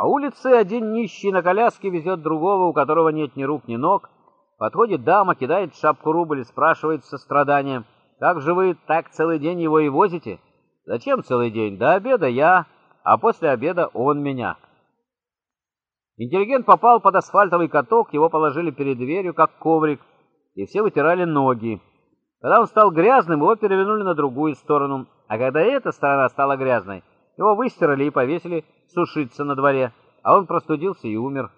По улице один нищий на коляске везет другого, у которого нет ни рук, ни ног. Подходит дама, кидает шапку рубль и спрашивает со страданием: "Как же вы так целый день его и возите?" "Зачем целый день? До обеда я, а после обеда он меня". Интеллигент попал под асфальтовый каток, его положили перед дверью как коврик, и все вытирали ноги. Когда он стал грязным, его перевернули на другую сторону, а когда эта сторона стала грязной, его выстирали и повесили сушиться на дворе, а он простудился и умер.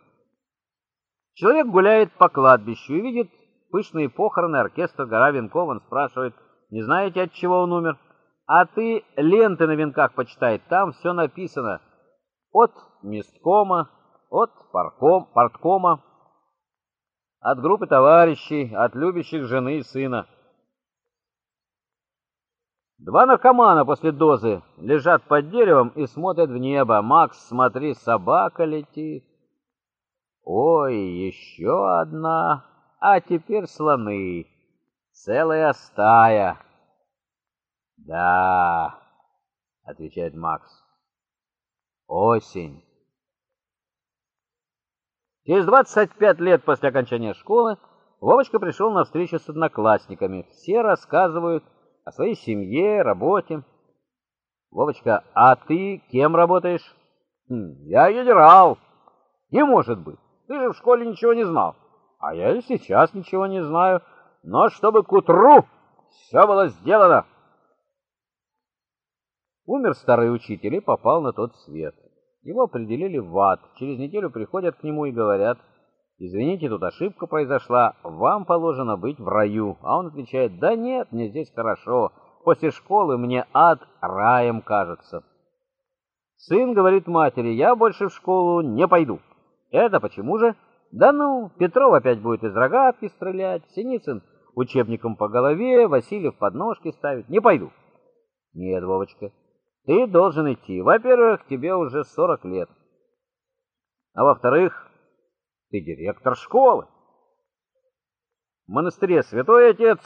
Человек гуляет по кладбищу и видит пышные похороны, оркестр, гора венков, он спрашивает: "Не знаете, от чего он умер?" "А ты ленты на венках почитай, там все написано: от месткома, от парком, парткома, от группы товарищей, от любящих жены и сына". Два наркомана после дозы лежат под деревом и смотрят в небо. Макс, смотри, собака летит. Ой, еще одна. А теперь слоны. Целая стая. Да, отвечает Макс. Осень. Через 25 лет после окончания школы Вовочка пришел на встречу с одноклассниками. Все рассказывают о своей семье, работе. Вовочка, а ты кем работаешь? Хм, я генерал. Не может быть. Ты же в школе ничего не знал. А я и сейчас ничего не знаю. Но чтобы к утру все было сделано. Умер старый учитель и попал на тот свет. Его определили в ад. Через неделю приходят к нему и говорят: Извините, тут ошибка произошла. Вам положено быть в раю. А он отвечает: "Да нет, мне здесь хорошо. После школы мне ад раем кажется". Сын говорит матери: "Я больше в школу не пойду". Это почему же? Да ну, Петров опять будет из рогатки стрелять, Синицын учебником по голове, Васильев подножки ставить. Не пойду. Нет, Вовочка, ты должен идти. Во-первых, тебе уже 40 лет. А во-вторых, ты директор школы. В монастыре святой отец,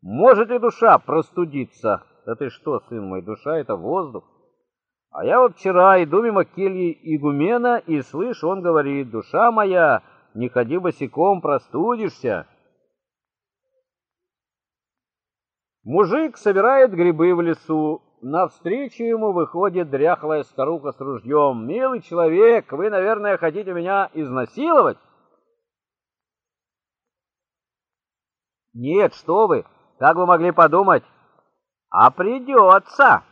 может ли душа простудиться? Да ты что, сын мой, душа это воздух. А я вот вчера иду мимо кельи игумена и слышу, он говорит: "Душа моя, не ходи босиком, простудишься". Мужик собирает грибы в лесу. Навстречу ему выходит дряхлая старуха с ружьем. «Милый человек, вы, наверное, хотите меня изнасиловать?» «Нет, что вы, как вы могли подумать?» «А придется!»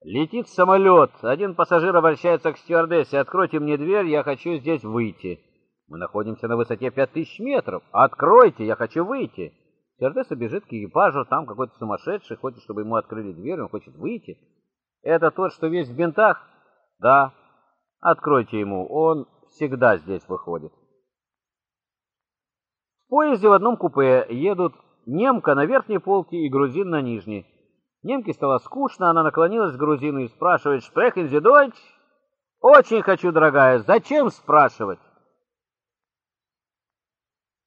Летит самолет. Один пассажир обращается к стюардессе. «Откройте мне дверь, я хочу здесь выйти». «Мы находимся на высоте пять тысяч метров. Откройте, я хочу выйти». Стюардесса бежит к экипажу, там какой-то сумасшедший хочет, чтобы ему открыли дверь, он хочет выйти. Это тот, что весь в бинтах? Да. Откройте ему, он всегда здесь выходит. В поезде в одном купе едут немка на верхней полке и грузин на нижней. Немке стало скучно, она наклонилась к грузину и спрашивает: "Sprechen Sie Deutsch?" "Очень хочу, дорогая. Зачем спрашивать?"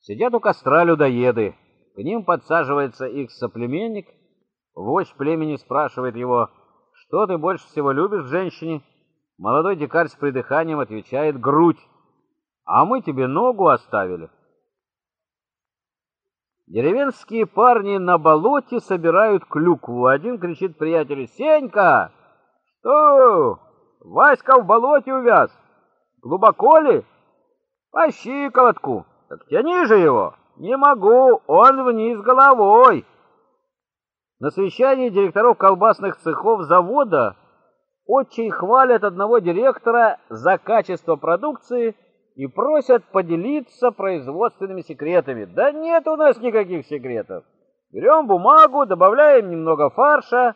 Сидят у костра людоеды. К ним подсаживается их соплеменник. Вождь племени спрашивает его: "Что ты больше всего любишь в женщине?" Молодой дикарь с придыханием отвечает: "Грудь". "А мы тебе ногу оставили". Деревенские парни на болоте собирают клюкву. Один кричит приятелю: "Сенька, что? Васька в болоте увяз. Глубоко ли? По щиколотку. Так тяни же его". Не могу, он вниз головой. На совещании директоров колбасных цехов завода очень хвалят одного директора за качество продукции и просят поделиться производственными секретами. Да нет у нас никаких секретов. Берем бумагу, добавляем немного фарша,